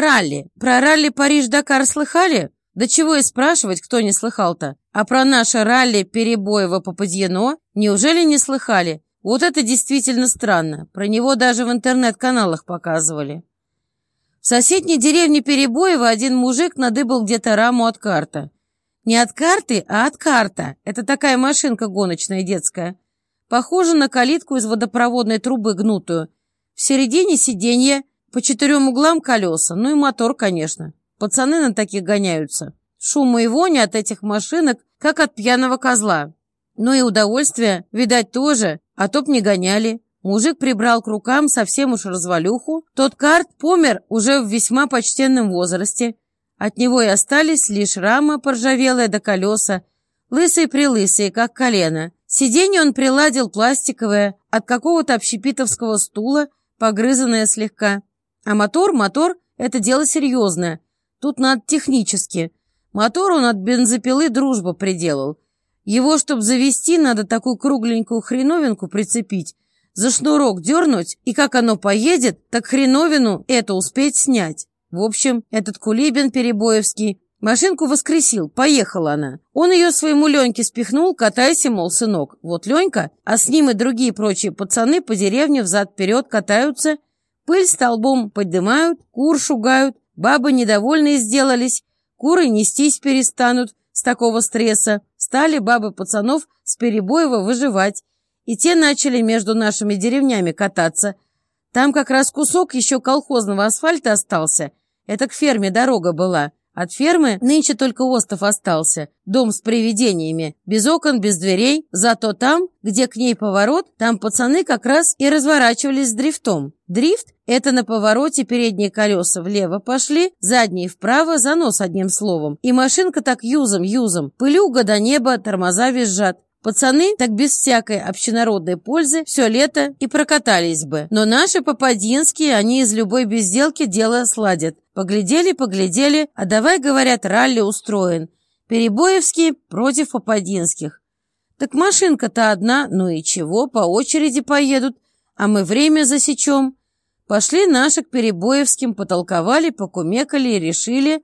Ралли. Про ралли Париж-Дакар слыхали? Да чего и спрашивать, кто не слыхал-то? А про наше ралли Перебоево-Попадьяно неужели не слыхали? Вот это действительно странно. Про него даже в интернет-каналах показывали. В соседней деревне Перебоева один мужик надыбал где-то раму от карта. Не от карты, а от карта. Это такая машинка гоночная детская. Похожа на калитку из водопроводной трубы гнутую. В середине сиденья, по четырем углам колеса, ну и мотор, конечно. Пацаны на таких гоняются. Шума и вони от этих машинок, как от пьяного козла. Ну и удовольствие, видать, тоже, а то б не гоняли. Мужик прибрал к рукам совсем уж развалюху. Тот карт помер уже в весьма почтенном возрасте. От него и остались лишь рама поржавелая до колеса, лысые-прилысые, как колено. Сиденье он приладил пластиковое, от какого-то общепитовского стула, погрызанное слегка. А мотор, мотор — это дело серьезное. Тут надо технически. Мотор он от бензопилы дружба приделал. Его, чтобы завести, надо такую кругленькую хреновинку прицепить, за шнурок дернуть, и как оно поедет, так хреновину эту успеть снять. В общем, этот Кулибин Перебоевский машинку воскресил, поехала она. Он ее своему Леньке спихнул, катайся, мол, сынок. Вот Ленька, а с ним и другие прочие пацаны по деревне взад-вперед катаются, пыль столбом поднимают, кур шугают, бабы недовольные сделались, куры нестись перестанут с такого стресса. Стали бабы пацанов с Перебоева выживать, и те начали между нашими деревнями кататься. Там как раз кусок еще колхозного асфальта остался, это к ферме дорога была. От фермы нынче только остов остался. Дом с привидениями. Без окон, без дверей. Зато там, где к ней поворот, там пацаны как раз и разворачивались с дрифтом. Дрифт — это на повороте передние колеса влево пошли, задние вправо, занос одним словом. И машинка так юзом-юзом. Пылюга до неба, тормоза визжат. Пацаны так без всякой общенародной пользы все лето и прокатались бы. Но наши попадинские, они из любой безделки дело сладят. Поглядели, поглядели, а давай, говорят, ралли устроен. Перебоевские против попадинских. Так машинка-то одна, ну и чего, по очереди поедут, а мы время засечем. Пошли наши к Перебоевским, потолковали, покумекали и решили,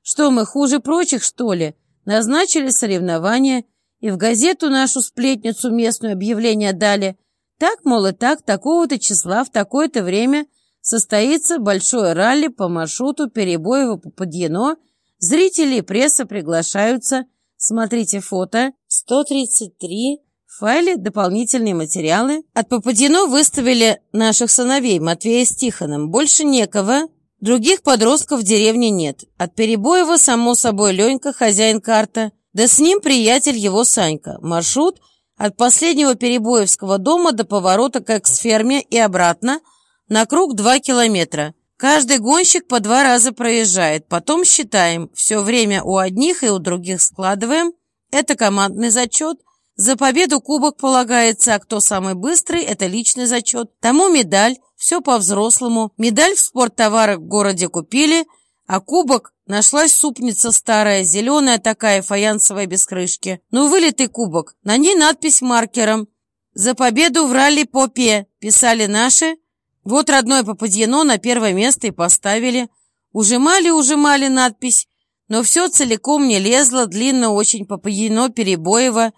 что мы хуже прочих, что ли. Назначили соревнования – и в газету нашу сплетницу местную объявление дали. Так, мол, и так, такого-то числа в такое-то время состоится большое ралли по маршруту Перебоево-Попадьяно. Зрители и пресса приглашаются. Смотрите фото. 133. В файле дополнительные материалы. От Попадьяно выставили наших сыновей Матвея с Тихоном. Больше некого. Других подростков в деревне нет. От Перебоева, само собой, Ленька, хозяин карта – да с ним приятель его Санька. Маршрут от последнего Перебоевского дома до поворота к экс-ферме и обратно на круг 2 километра. Каждый гонщик по два раза проезжает. Потом считаем. Все время у одних и у других складываем. Это командный зачет. За победу кубок полагается, а кто самый быстрый, это личный зачет. Тому медаль, все по-взрослому. Медаль в спорттоварах в городе купили, а кубок Нашлась супница старая, зеленая такая, фаянсовая без крышки. Ну, вылитый кубок. На ней надпись маркером. «За победу в ралли Попе» писали наши. Вот родное Попадьяно на первое место и поставили. Ужимали-ужимали надпись, но все целиком не лезло, длинно очень Попадьяно Перебоево.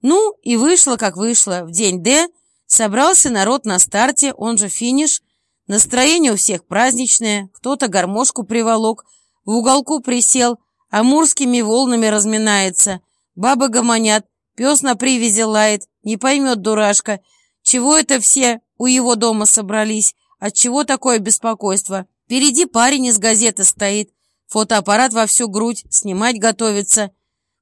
Ну, и вышло, как вышло. В день Д собрался народ на старте, он же финиш. Настроение у всех праздничное, кто-то гармошку приволок – в уголку присел, амурскими волнами разминается. Бабы гомонят, пес на привязи лает, не поймет дурашка, чего это все у его дома собрались, от чего такое беспокойство. Впереди парень из газеты стоит, фотоаппарат во всю грудь, снимать готовится.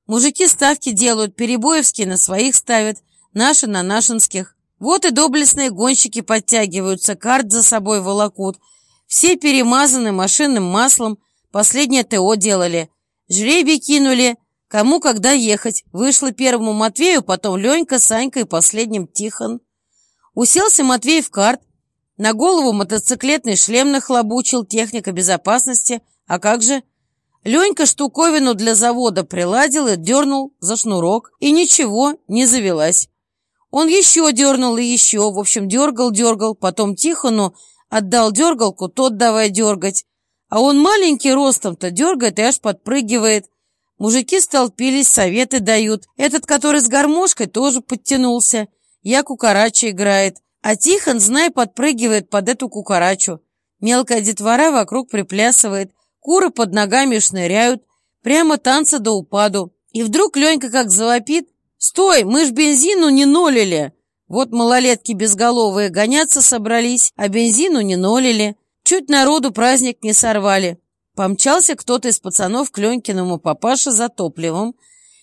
Мужики ставки делают, перебоевские на своих ставят, наши на нашинских. Вот и доблестные гонщики подтягиваются, карт за собой волокут. Все перемазаны машинным маслом, Последнее ТО делали. Жребий кинули, кому когда ехать. Вышло первому Матвею, потом Ленька, Санька и последним Тихон. Уселся Матвей в карт. На голову мотоциклетный шлем нахлобучил, техника безопасности. А как же? Ленька штуковину для завода приладил и дернул за шнурок. И ничего, не завелась. Он еще дернул и еще, в общем, дергал-дергал. Потом Тихону отдал дергалку, тот давай дергать. А он маленький ростом-то дергает и аж подпрыгивает. Мужики столпились, советы дают. Этот, который с гармошкой, тоже подтянулся. Я кукарача играет. А Тихон, знай, подпрыгивает под эту кукарачу. Мелкая детвора вокруг приплясывает. Куры под ногами шныряют. Прямо танца до упаду. И вдруг Ленька как завопит. «Стой, мы ж бензину не нолили!» Вот малолетки безголовые гоняться собрались, а бензину не нолили. Чуть народу праздник не сорвали. Помчался кто-то из пацанов к Ленькиному папаше за топливом.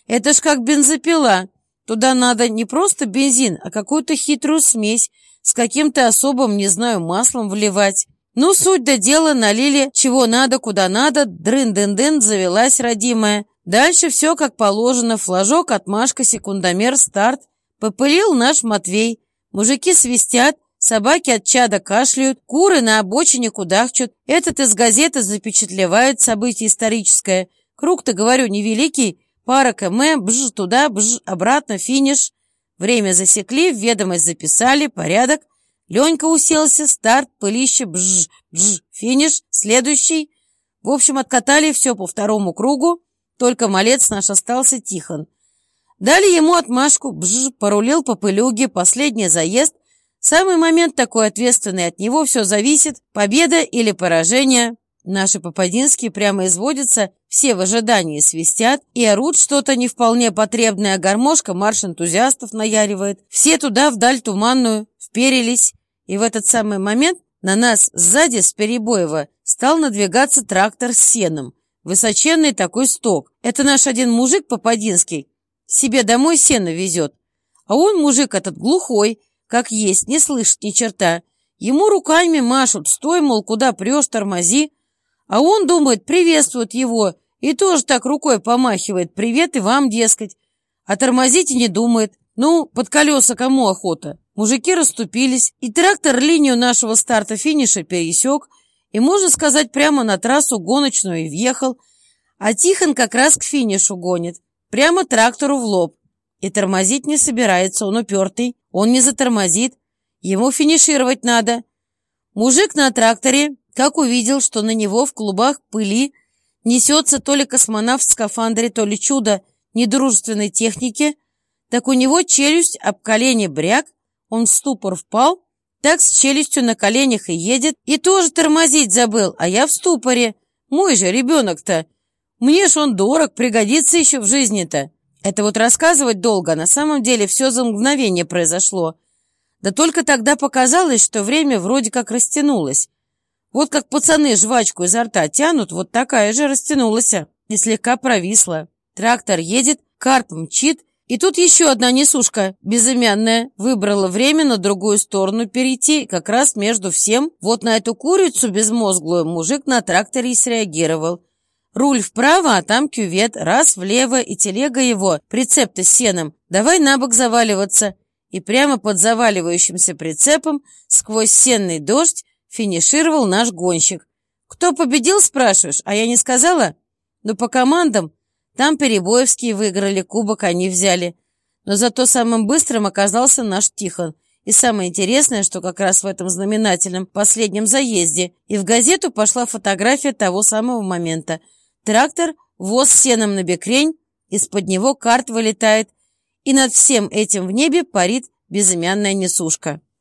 Это ж как бензопила. Туда надо не просто бензин, а какую-то хитрую смесь с каким-то особым, не знаю, маслом вливать. Ну, суть до дела, налили чего надо, куда надо, дрын-дын-дын, завелась родимая. Дальше все как положено, флажок, отмашка, секундомер, старт. Попылил наш Матвей. Мужики свистят, собаки от чада кашляют, куры на обочине кудахчут. Этот из газеты запечатлевает событие историческое. Круг-то, говорю, невеликий, пара км, бж туда, бж обратно, финиш. Время засекли, ведомость записали, порядок. Ленька уселся, старт, пылище, бж, бж, финиш, следующий. В общем, откатали все по второму кругу. Только малец наш остался Тихон. Дали ему отмашку, бж, порулил по пылюге, последний заезд. Самый момент такой ответственный, от него все зависит, победа или поражение. Наши попадинские прямо изводятся, все в ожидании свистят и орут что-то не вполне потребное, гармошка марш энтузиастов наяривает. Все туда, вдаль туманную, вперились. И в этот самый момент на нас сзади с Перебоева стал надвигаться трактор с сеном. Высоченный такой сток. Это наш один мужик Попадинский. Себе домой сено везет. А он, мужик этот, глухой, как есть, не слышит ни черта. Ему руками машут, стой, мол, куда прешь, тормози. А он думает, приветствует его, и тоже так рукой помахивает, привет и вам, дескать. А тормозить и не думает. Ну, под колеса кому охота? Мужики расступились, и трактор линию нашего старта-финиша пересек, и, можно сказать, прямо на трассу гоночную и въехал, а Тихон как раз к финишу гонит, прямо трактору в лоб. И тормозить не собирается, он упертый, он не затормозит, ему финишировать надо. Мужик на тракторе, как увидел, что на него в клубах пыли несется то ли космонавт в скафандре, то ли чудо недружественной техники, так у него челюсть об колени бряк, он в ступор впал, так с челюстью на коленях и едет, и тоже тормозить забыл, а я в ступоре. Мой же ребенок-то. Мне ж он дорог, пригодится еще в жизни-то. Это вот рассказывать долго, на самом деле все за мгновение произошло. Да только тогда показалось, что время вроде как растянулось. Вот как пацаны жвачку изо рта тянут, вот такая же растянулась и слегка провисла. Трактор едет, карп мчит, и тут еще одна несушка, безымянная, выбрала время на другую сторону перейти, как раз между всем. Вот на эту курицу безмозглую мужик на тракторе и среагировал. Руль вправо, а там кювет, раз влево, и телега его, прицеп-то с сеном, давай на бок заваливаться. И прямо под заваливающимся прицепом, сквозь сенный дождь, финишировал наш гонщик. «Кто победил, спрашиваешь? А я не сказала?» «Ну, по командам там Перебоевские выиграли, кубок они взяли. Но зато самым быстрым оказался наш Тихон. И самое интересное, что как раз в этом знаменательном последнем заезде и в газету пошла фотография того самого момента. Трактор, воз сеном на бекрень, из-под него карт вылетает, и над всем этим в небе парит безымянная несушка.